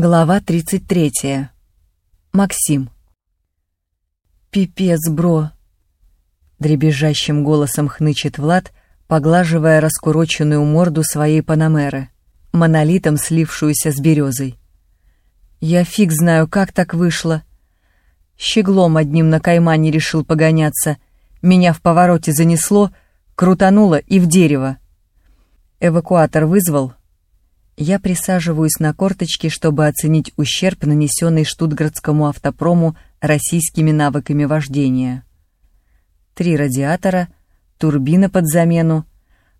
Глава 33. Максим. «Пипец, бро!» Дребезжащим голосом хнычет Влад, поглаживая раскуроченную морду своей панамеры, монолитом слившуюся с березой. «Я фиг знаю, как так вышло. Щеглом одним на каймане решил погоняться. Меня в повороте занесло, крутануло и в дерево. Эвакуатор вызвал, я присаживаюсь на корточки, чтобы оценить ущерб, нанесенный штутгартскому автопрому российскими навыками вождения. Три радиатора, турбина под замену,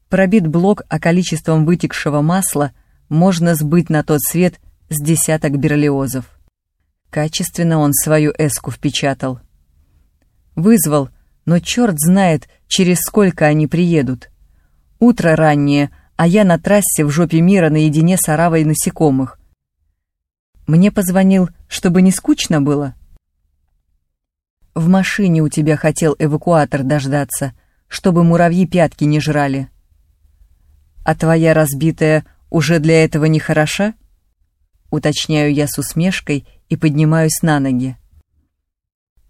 пробит блок, а количеством вытекшего масла можно сбыть на тот свет с десяток берлиозов. Качественно он свою эску впечатал. Вызвал, но черт знает, через сколько они приедут. Утро раннее, а я на трассе в жопе мира наедине с оравой насекомых. Мне позвонил, чтобы не скучно было. В машине у тебя хотел эвакуатор дождаться, чтобы муравьи пятки не жрали. А твоя разбитая уже для этого не хороша? Уточняю я с усмешкой и поднимаюсь на ноги.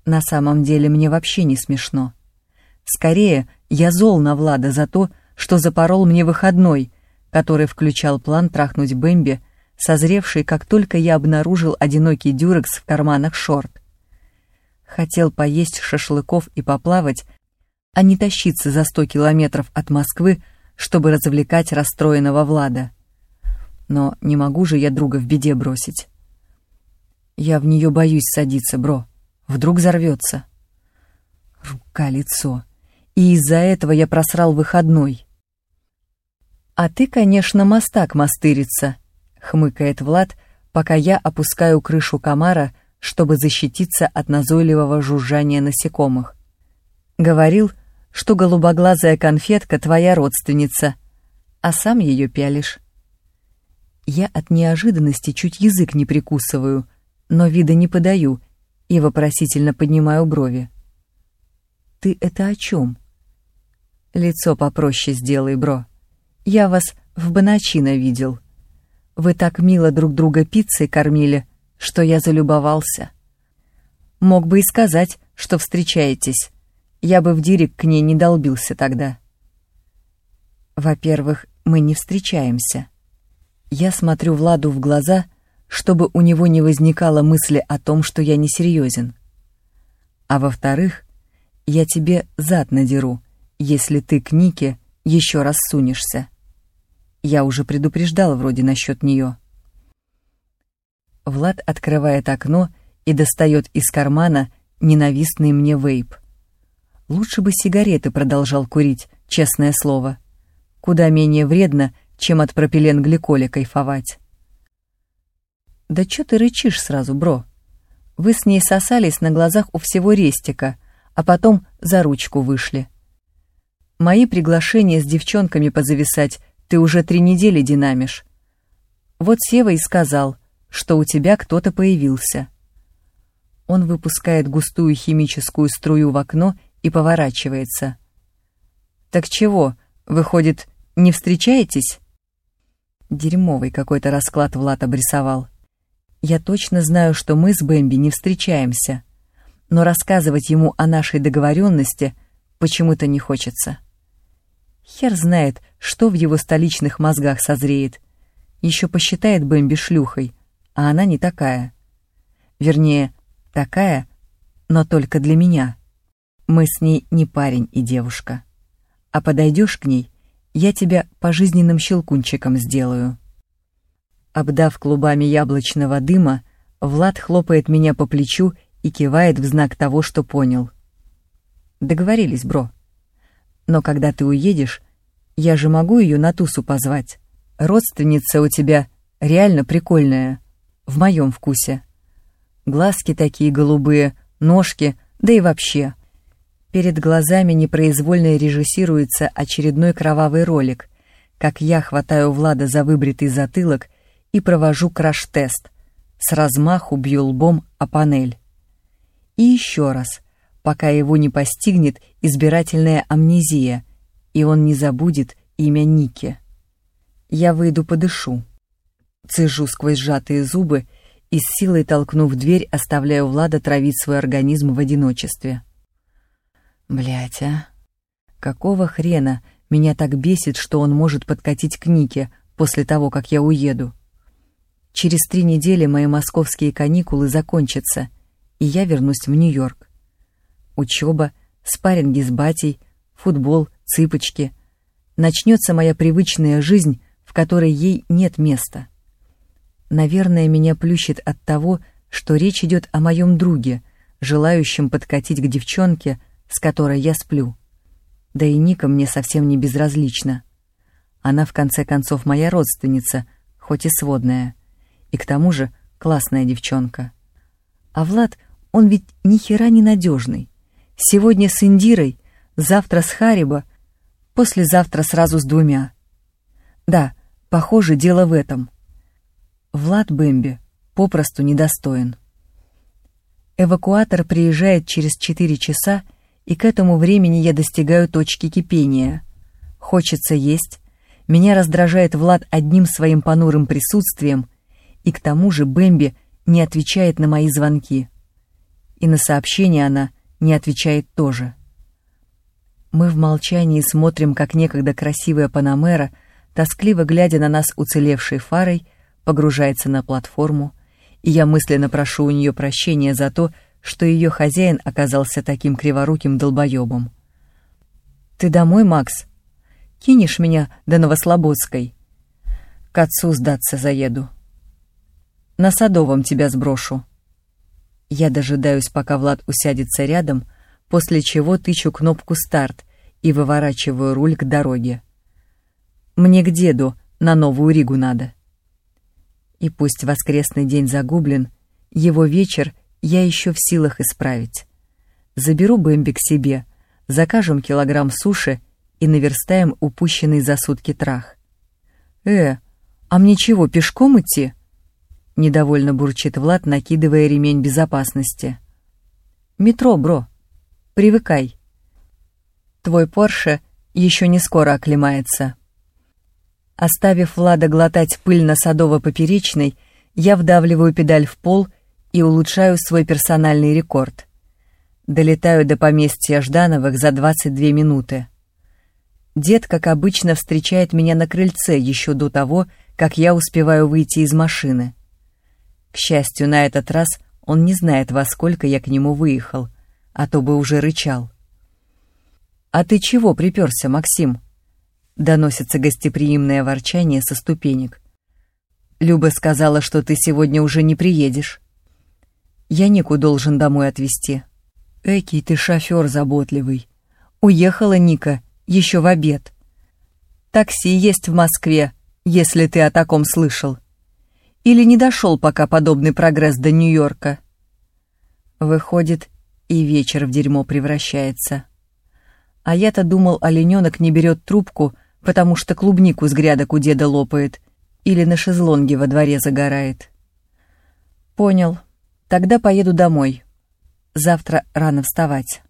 На самом деле мне вообще не смешно. Скорее, я зол на Влада за то, что запорол мне выходной, который включал план трахнуть Бэмби, созревший, как только я обнаружил одинокий дюрекс в карманах шорт. Хотел поесть шашлыков и поплавать, а не тащиться за сто километров от Москвы, чтобы развлекать расстроенного Влада. Но не могу же я друга в беде бросить. Я в нее боюсь садиться, бро. Вдруг взорвется. Рука-лицо. И из-за этого я просрал выходной. «А ты, конечно, мастак мастыриться», — хмыкает Влад, пока я опускаю крышу комара, чтобы защититься от назойливого жужжания насекомых. Говорил, что голубоглазая конфетка твоя родственница, а сам ее пялишь. Я от неожиданности чуть язык не прикусываю, но вида не подаю и вопросительно поднимаю брови. «Ты это о чем?» «Лицо попроще сделай, бро», я вас в Боначино видел. Вы так мило друг друга пиццей кормили, что я залюбовался. Мог бы и сказать, что встречаетесь. Я бы в дирек к ней не долбился тогда. Во-первых, мы не встречаемся. Я смотрю Владу в глаза, чтобы у него не возникало мысли о том, что я несерьезен. А во-вторых, я тебе зад надеру, если ты к Нике еще раз сунешься. Я уже предупреждала вроде насчет нее. Влад открывает окно и достает из кармана ненавистный мне вейп. Лучше бы сигареты продолжал курить, честное слово. Куда менее вредно, чем от пропиленгликоля кайфовать. «Да чё ты рычишь сразу, бро? Вы с ней сосались на глазах у всего рестика, а потом за ручку вышли. Мои приглашения с девчонками позависать ты уже три недели динамишь. Вот Сева и сказал, что у тебя кто-то появился. Он выпускает густую химическую струю в окно и поворачивается. «Так чего, выходит, не встречаетесь?» Дерьмовый какой-то расклад Влад обрисовал. Я точно знаю, что мы с Бэмби не встречаемся, но рассказывать ему о нашей договоренности почему-то не хочется. Хер знает, что в его столичных мозгах созреет. Еще посчитает Бэмби шлюхой, а она не такая. Вернее, такая, но только для меня. Мы с ней не парень и девушка. А подойдешь к ней, я тебя пожизненным щелкунчиком сделаю. Обдав клубами яблочного дыма, Влад хлопает меня по плечу и кивает в знак того, что понял. Договорились, бро. Но когда ты уедешь, я же могу ее на тусу позвать. Родственница у тебя реально прикольная, в моем вкусе. Глазки такие голубые, ножки, да и вообще. Перед глазами непроизвольно режиссируется очередной кровавый ролик, как я хватаю Влада за выбритый затылок и провожу краш-тест. С размаху бью лбом о панель. И еще раз — пока его не постигнет избирательная амнезия, и он не забудет имя Ники. Я выйду подышу. Цежу сквозь сжатые зубы и с силой толкнув дверь, оставляю Влада травить свой организм в одиночестве. Блять, а? Какого хрена меня так бесит, что он может подкатить к Нике после того, как я уеду? Через три недели мои московские каникулы закончатся, и я вернусь в Нью-Йорк. Учеба, спарринги с батей, футбол, цыпочки. Начнется моя привычная жизнь, в которой ей нет места. Наверное, меня плющит от того, что речь идет о моем друге, желающем подкатить к девчонке, с которой я сплю. Да и Ника мне совсем не безразлична. Она, в конце концов, моя родственница, хоть и сводная. И к тому же классная девчонка. А Влад, он ведь ни хера не надежный. Сегодня с Индирой, завтра с Хариба, послезавтра сразу с двумя. Да, Похоже, дело в этом. Влад Бэмби попросту недостоин. Эвакуатор приезжает через 4 часа, и к этому времени я достигаю точки кипения. Хочется есть, меня раздражает Влад одним своим понурым присутствием, и к тому же Бэмби не отвечает на мои звонки. И на сообщения она не отвечает тоже. Мы в молчании смотрим, как некогда красивая Панамера — тоскливо глядя на нас уцелевшей фарой, погружается на платформу, и я мысленно прошу у нее прощения за то, что ее хозяин оказался таким криворуким долбоебом. «Ты домой, Макс? Кинешь меня до Новослободской? К отцу сдаться заеду. На Садовом тебя сброшу». Я дожидаюсь, пока Влад усядется рядом, после чего тычу кнопку «Старт» и выворачиваю руль к дороге. Мне к деду на Новую Ригу надо. И пусть воскресный день загублен, его вечер я еще в силах исправить. Заберу Бэмби к себе, закажем килограмм суши и наверстаем упущенный за сутки трах. «Э, а мне чего, пешком идти?» Недовольно бурчит Влад, накидывая ремень безопасности. «Метро, бро. Привыкай. Твой Порше еще не скоро оклемается». Оставив Влада глотать пыль на садово-поперечной, я вдавливаю педаль в пол и улучшаю свой персональный рекорд. Долетаю до поместья Ждановых за 22 минуты. Дед, как обычно, встречает меня на крыльце еще до того, как я успеваю выйти из машины. К счастью, на этот раз он не знает, во сколько я к нему выехал, а то бы уже рычал. «А ты чего приперся, Максим?» Доносится гостеприимное ворчание со ступенек. Люба сказала, что ты сегодня уже не приедешь. Я Нику должен домой отвезти. Экий ты шофер заботливый. Уехала Ника еще в обед. Такси есть в Москве, если ты о таком слышал. Или не дошел пока подобный прогресс до Нью-Йорка. Выходит, и вечер в дерьмо превращается. А я-то думал, олененок не берет трубку, потому что клубнику с грядок у деда лопает или на шезлонге во дворе загорает. Понял. Тогда поеду домой. Завтра рано вставать.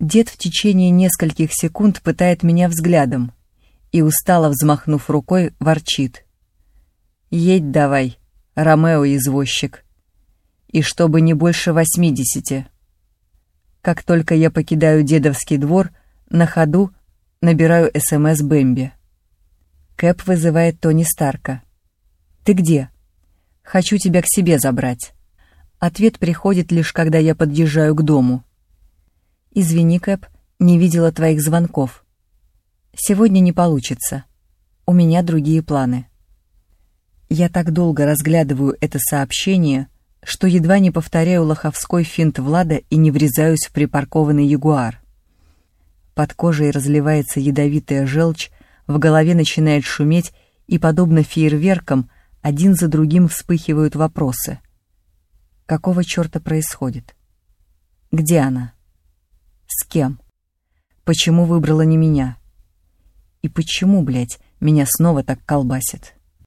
Дед в течение нескольких секунд пытает меня взглядом и, устало взмахнув рукой, ворчит. «Едь давай, Ромео-извозчик. И чтобы не больше восьмидесяти». Как только я покидаю дедовский двор, на ходу Набираю СМС Бэмби. Кэп вызывает Тони Старка. «Ты где?» «Хочу тебя к себе забрать». Ответ приходит лишь, когда я подъезжаю к дому. «Извини, Кэп, не видела твоих звонков. Сегодня не получится. У меня другие планы». Я так долго разглядываю это сообщение, что едва не повторяю лоховской финт Влада и не врезаюсь в припаркованный ягуар. Под кожей разливается ядовитая желчь, в голове начинает шуметь, и, подобно фейерверкам, один за другим вспыхивают вопросы. Какого черта происходит? Где она? С кем? Почему выбрала не меня? И почему, блядь, меня снова так колбасит?»